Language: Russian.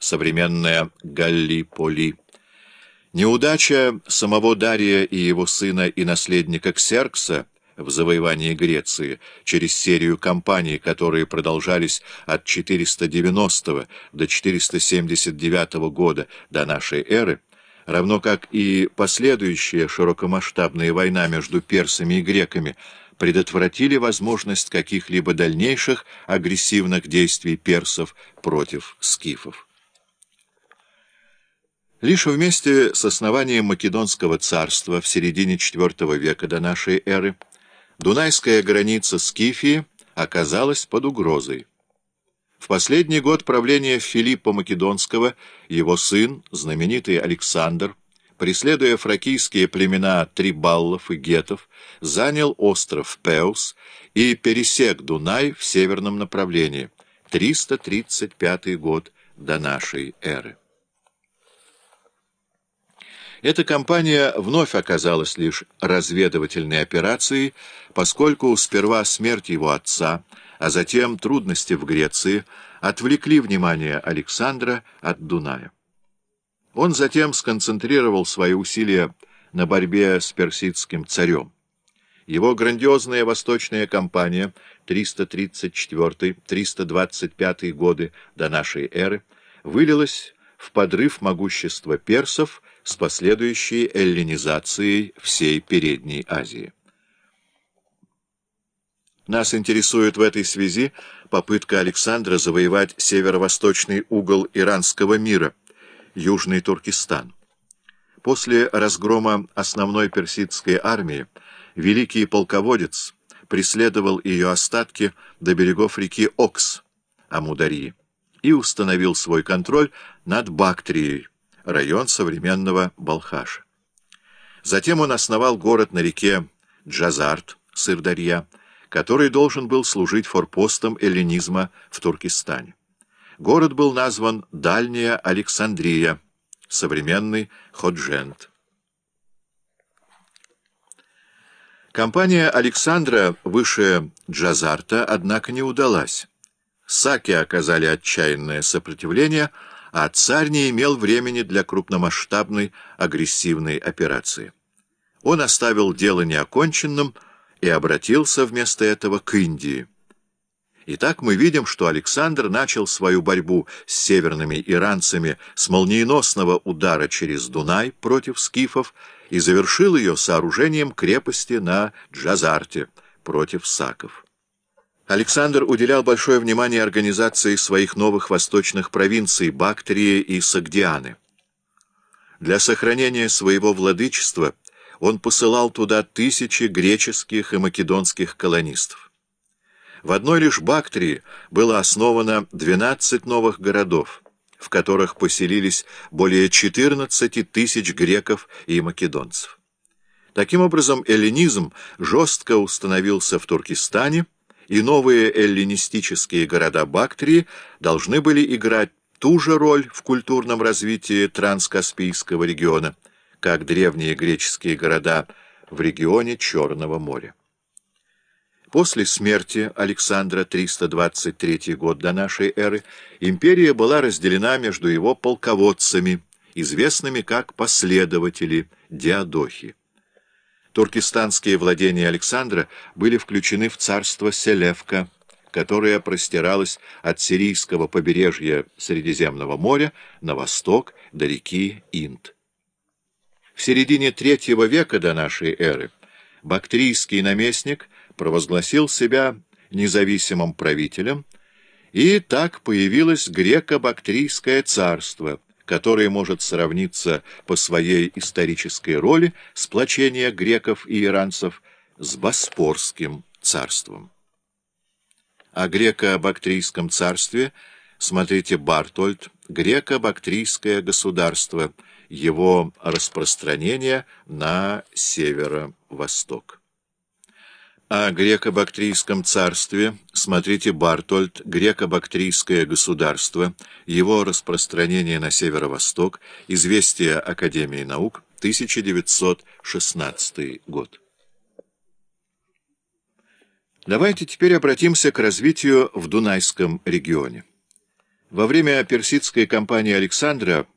современная Галлиполи. Неудача самого Дария и его сына и наследника Ксеркса в завоевании Греции через серию кампаний, которые продолжались от 490 до 479 года до нашей эры, равно как и последующая широкомасштабная война между персами и греками, предотвратили возможность каких-либо дальнейших агрессивных действий персов против скифов. Лишь вместе с основанием Македонского царства в середине IV века до нашей эры Дунайская граница Скифии оказалась под угрозой. В последний год правления Филиппа Македонского его сын, знаменитый Александр, преследуя фракийские племена Трибаллов и Гетов, занял остров Пеус и пересек Дунай в северном направлении, 335 год до нашей эры. Эта кампания вновь оказалась лишь разведывательной операцией, поскольку сперва смерть его отца, а затем трудности в Греции отвлекли внимание Александра от Дуная. Он затем сконцентрировал свои усилия на борьбе с персидским царем. Его грандиозная восточная кампания 334-325 годы до нашей эры вылилась в подрыв могущества персов с последующей эллинизацией всей Передней Азии. Нас интересует в этой связи попытка Александра завоевать северо-восточный угол иранского мира, Южный Туркестан. После разгрома основной персидской армии великий полководец преследовал ее остатки до берегов реки Окс, Амударьи, и установил свой контроль над Бактрией, район современного Балхаша. Затем он основал город на реке Джазарт, Сырдарья, который должен был служить форпостом эллинизма в Туркестане. Город был назван Дальняя Александрия, современный Ходжент. Компания Александра выше Джазарта, однако, не удалась. Саки оказали отчаянное сопротивление – а царь не имел времени для крупномасштабной агрессивной операции. Он оставил дело неоконченным и обратился вместо этого к Индии. Итак, мы видим, что Александр начал свою борьбу с северными иранцами с молниеносного удара через Дунай против скифов и завершил ее сооружением крепости на Джазарте против саков. Александр уделял большое внимание организации своих новых восточных провинций Бактрии и Сагдианы. Для сохранения своего владычества он посылал туда тысячи греческих и македонских колонистов. В одной лишь Бактрии было основано 12 новых городов, в которых поселились более 14 тысяч греков и македонцев. Таким образом, эллинизм жестко установился в Туркестане, и новые эллинистические города Бактрии должны были играть ту же роль в культурном развитии Транскаспийского региона, как древние греческие города в регионе Черного моря. После смерти Александра, 323 год до нашей эры, империя была разделена между его полководцами, известными как последователи Диадохи. Туркестанские владения Александра были включены в царство Селевка, которое простиралось от сирийского побережья Средиземного моря на восток до реки Инд. В середине третьего века до нашей эры бактрийский наместник провозгласил себя независимым правителем, и так появилось греко-бактрийское царство – которое может сравниться по своей исторической роли сплочения греков и иранцев с Боспорским царством. О греко-бактрийском царстве смотрите Бартольд «Греко-бактрийское государство», его распространение на северо-восток. О греко-бактрийском царстве смотрите Бартольд «Греко-бактрийское государство», его распространение на северо-восток, известия Академии наук, 1916 год. Давайте теперь обратимся к развитию в Дунайском регионе. Во время персидской кампании Александра